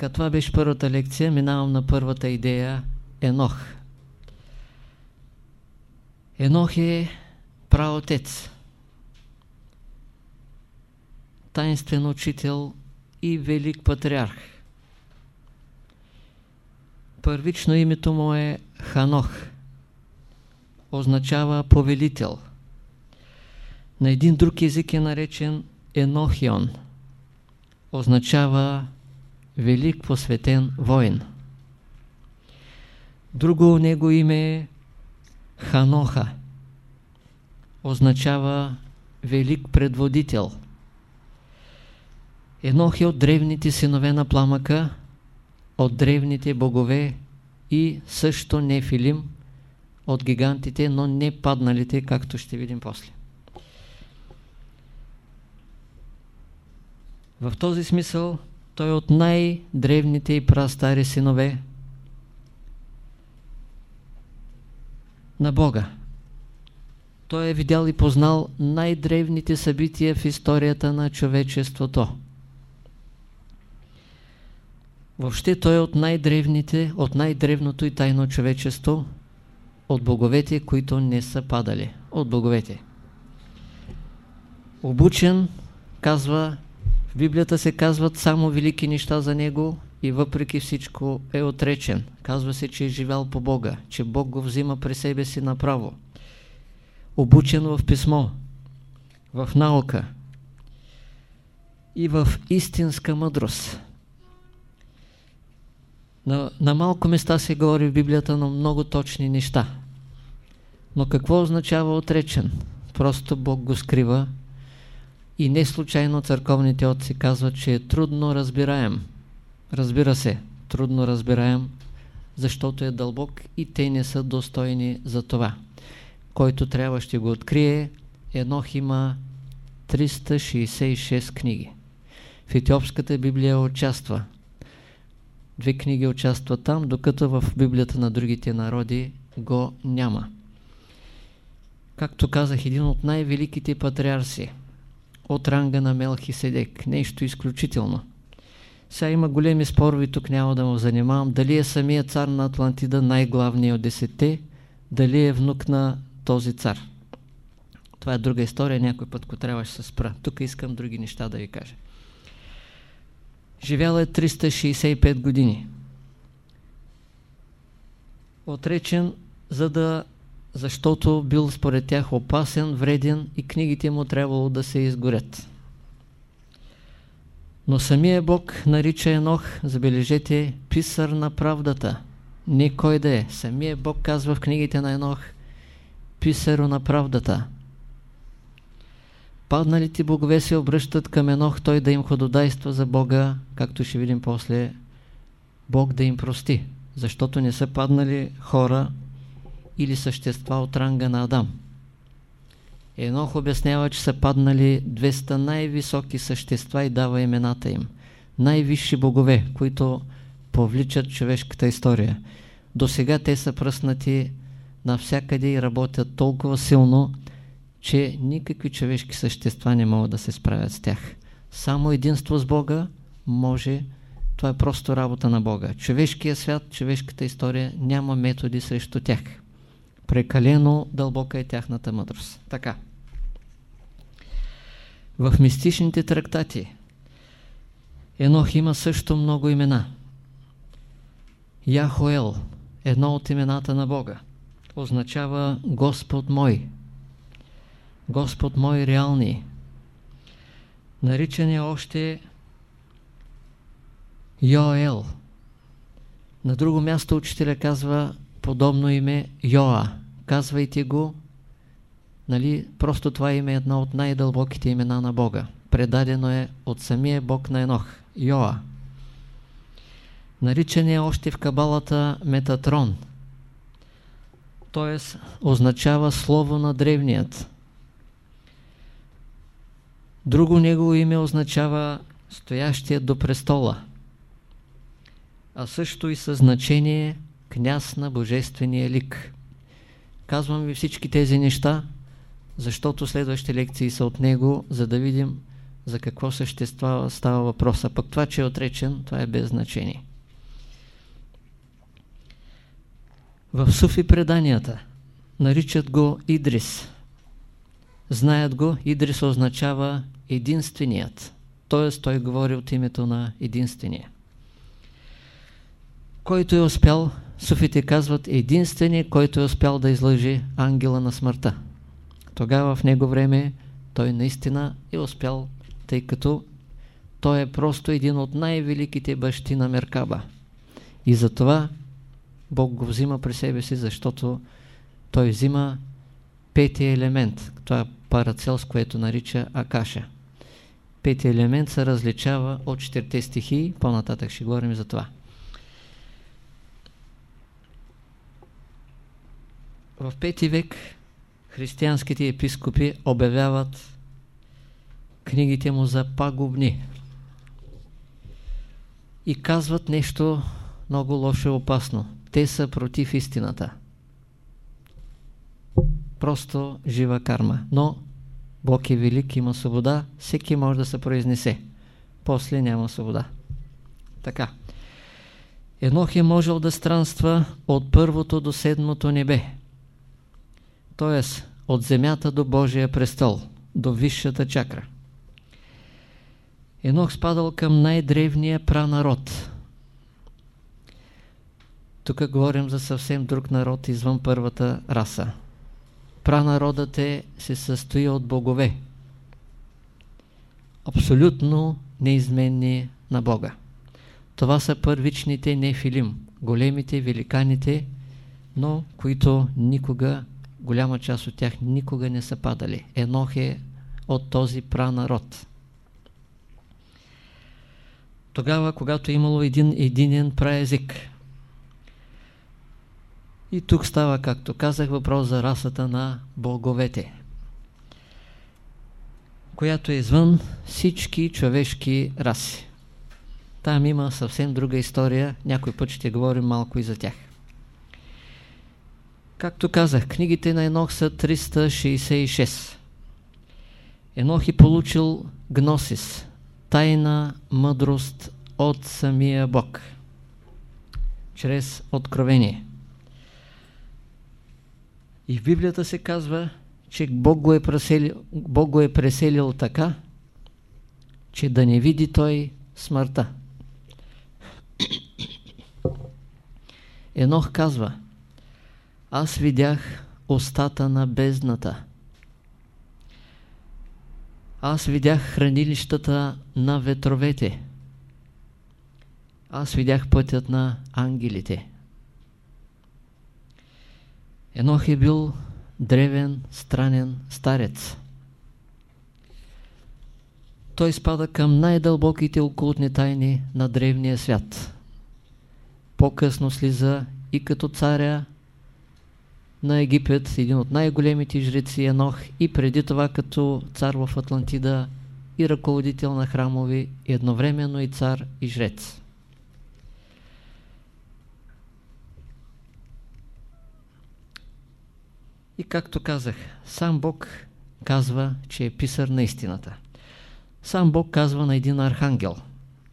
Така, това беше първата лекция. Минавам на първата идея Енох. Енох е праотец, таинствен учител и велик патриарх. Първично името му е Ханох. Означава повелител. На един друг език е наречен Енохион. Означава велик посветен воин. Друго него име е Ханоха. Означава велик предводител. Енох е от древните синове на пламъка, от древните богове и също Нефилим от гигантите, но не падналите, както ще видим после. В този смисъл той е от най-древните и прастари синове на Бога. Той е видял и познал най-древните събития в историята на човечеството. Въобще той е от най-древните, от най-древното и тайно човечество, от боговете, които не са падали. От боговете. Обучен, казва, в Библията се казват само велики неща за него и въпреки всичко е отречен. Казва се, че е живял по Бога, че Бог го взима при себе си направо. Обучен в писмо, в наука и в истинска мъдрост. На, на малко места се говори в Библията, но много точни неща. Но какво означава отречен? Просто Бог го скрива и не случайно църковните отци казват, че е трудно разбираем. Разбира се, трудно разбираем, защото е дълбок и те не са достойни за това. Който трябва ще го открие, Енох има 366 книги. В Етиопската Библия участва. Две книги участват там, докато в Библията на другите народи го няма. Както казах, един от най-великите патриарси от ранга на Мелхиседек. Нещо изключително. Сега има големи спорови, тук няма да му занимавам. Дали е самия цар на Атлантида най-главният от десете, дали е внук на този цар. Това е друга история, някой път, ако трябва ще се спра. Тук искам други неща да ви кажа. Живял е 365 години. Отречен, за да защото бил според тях опасен, вреден и книгите му трябвало да се изгорят. Но самия Бог нарича Енох, забележете, писар на правдата. Не кой да е. Самия Бог казва в книгите на Енох, писаро на правдата. Падналите богове се обръщат към Енох, той да им хододайства за Бога, както ще видим после, Бог да им прости, защото не са паднали хора, или същества от ранга на Адам. Енох обяснява, че са паднали 200 най-високи същества и дава имената им. Най-висши богове, които повличат човешката история. До сега те са пръснати навсякъде и работят толкова силно, че никакви човешки същества не могат да се справят с тях. Само единство с Бога може, това е просто работа на Бога. Човешкият свят, човешката история няма методи срещу тях. Прекалено дълбока е тяхната мъдрост. Така. В мистичните трактати Енох има също много имена. Яхоел, едно от имената на Бога, означава Господ мой. Господ мой реални. Наричан е още Йоел. На друго място учителя казва подобно име Йоа казвайте го, нали, просто това име е едно от най-дълбоките имена на Бога. Предадено е от самия Бог на Енох, Йоа. Наричан е още в кабалата Метатрон, т.е. означава слово на древният. Друго негово име означава стоящия до престола, а също и със значение княз на божествения лик. Казвам ви всички тези неща, защото следващите лекции са от него, за да видим за какво същества става въпроса. Пък това, че е отречен, това е без значение. В суфи преданията наричат го Идрис. Знаят го, Идрис означава единственият. Т.е. той говори от името на единствения. Който е успял, суфите казват, единственият, който е успял да излъжи ангела на смъртта. Тогава в него време той наистина е успял, тъй като той е просто един от най-великите бащи на Меркаба. И затова Бог го взима при себе си, защото той взима петия елемент. Това е парацел, с което нарича Акаша. Петия елемент се различава от четирите стихии. По-нататък ще говорим за това. В пети век християнските епископи обявяват книгите му за пагубни и казват нещо много лошо и опасно. Те са против истината. Просто жива карма. Но Бог е велик, има свобода, всеки може да се произнесе. После няма свобода. Така. Енох е можел да странства от първото до седмото небе. т.е. от земята до Божия престол, до висшата чакра. Енох спадал към най-древния пранарод. Тук говорим за съвсем друг народ извън първата раса. Пранародът е, се състои от богове. Абсолютно неизменни на Бога. Това са първичните нефилим, големите, великаните, но които никога, голяма част от тях никога не са падали. Енох е от този пранарод. Тогава, когато е имало един единен праезик, и тук става, както казах, въпрос за расата на боговете, която е извън всички човешки раси. Там има съвсем друга история, някой път ще говорим малко и за тях. Както казах, книгите на Енох са 366. Енох е получил гносис, тайна мъдрост от самия Бог, чрез откровение. И в Библията се казва, че Бог го е преселил, Бог го е преселил така, че да не види той смъртта. Енох казва, аз видях устата на бездната. Аз видях хранилищата на ветровете. Аз видях пътят на ангелите. Енох е бил древен, странен старец. Той спада към най-дълбоките окултни тайни на древния свят. По-късно слиза и като царя на Египет, един от най-големите жреци Енох и преди това като цар в Атлантида и ръководител на храмови, едновременно и цар и жрец. И както казах, сам Бог казва, че е писар на истината. Сам Бог казва на един архангел,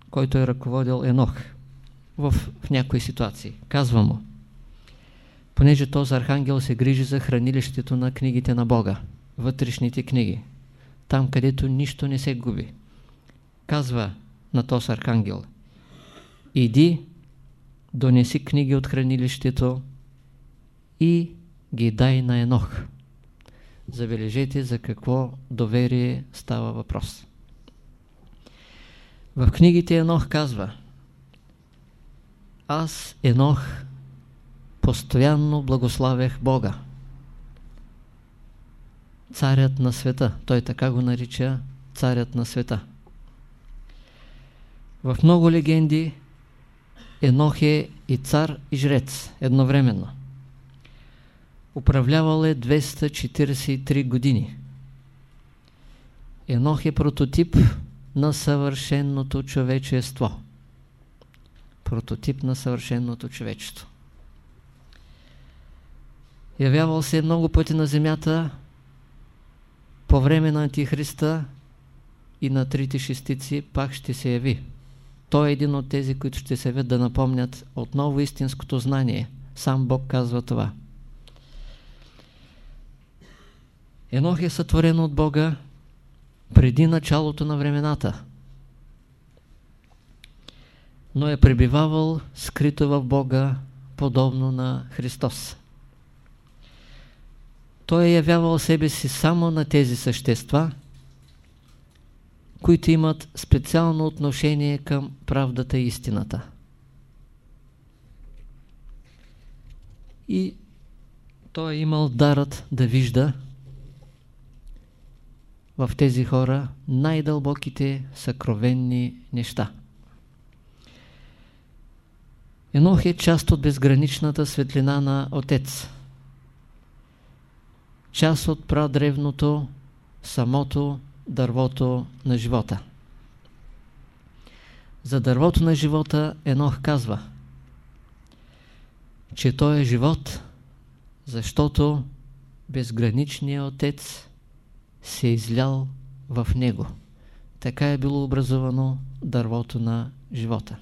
който е ръководил Енох в, в някои ситуации. Казва му, понеже този архангел се грижи за хранилището на книгите на Бога, вътрешните книги, там където нищо не се губи. Казва на този архангел, иди, донеси книги от хранилището и ги дай на Енох. Забележете за какво доверие става въпрос. В книгите Енох казва Аз, Енох, постоянно благославях Бога. Царят на света. Той така го нарича царят на света. В много легенди Енох е и цар и жрец едновременно. Управлявал е 243 години. Енох е прототип на съвършенното човечество. Прототип на съвършенното човечество. Явявал се много пъти на земята по време на Антихриста и на трите шестици пак ще се яви. Той е един от тези, които ще се явят да напомнят отново истинското знание. Сам Бог казва това. Енох е сътворен от Бога преди началото на времената, но е пребивавал скрито в Бога, подобно на Христос. Той е явявал себе си само на тези същества, които имат специално отношение към правдата и истината. И той е имал дарът да вижда в тези хора най-дълбоките съкровенни неща. Енох е част от безграничната светлина на Отец. Част от прадревното, самото дървото на живота. За дървото на живота Енох казва, че той е живот, защото безграничният Отец се е излял в него. Така е било образовано дървото на живота.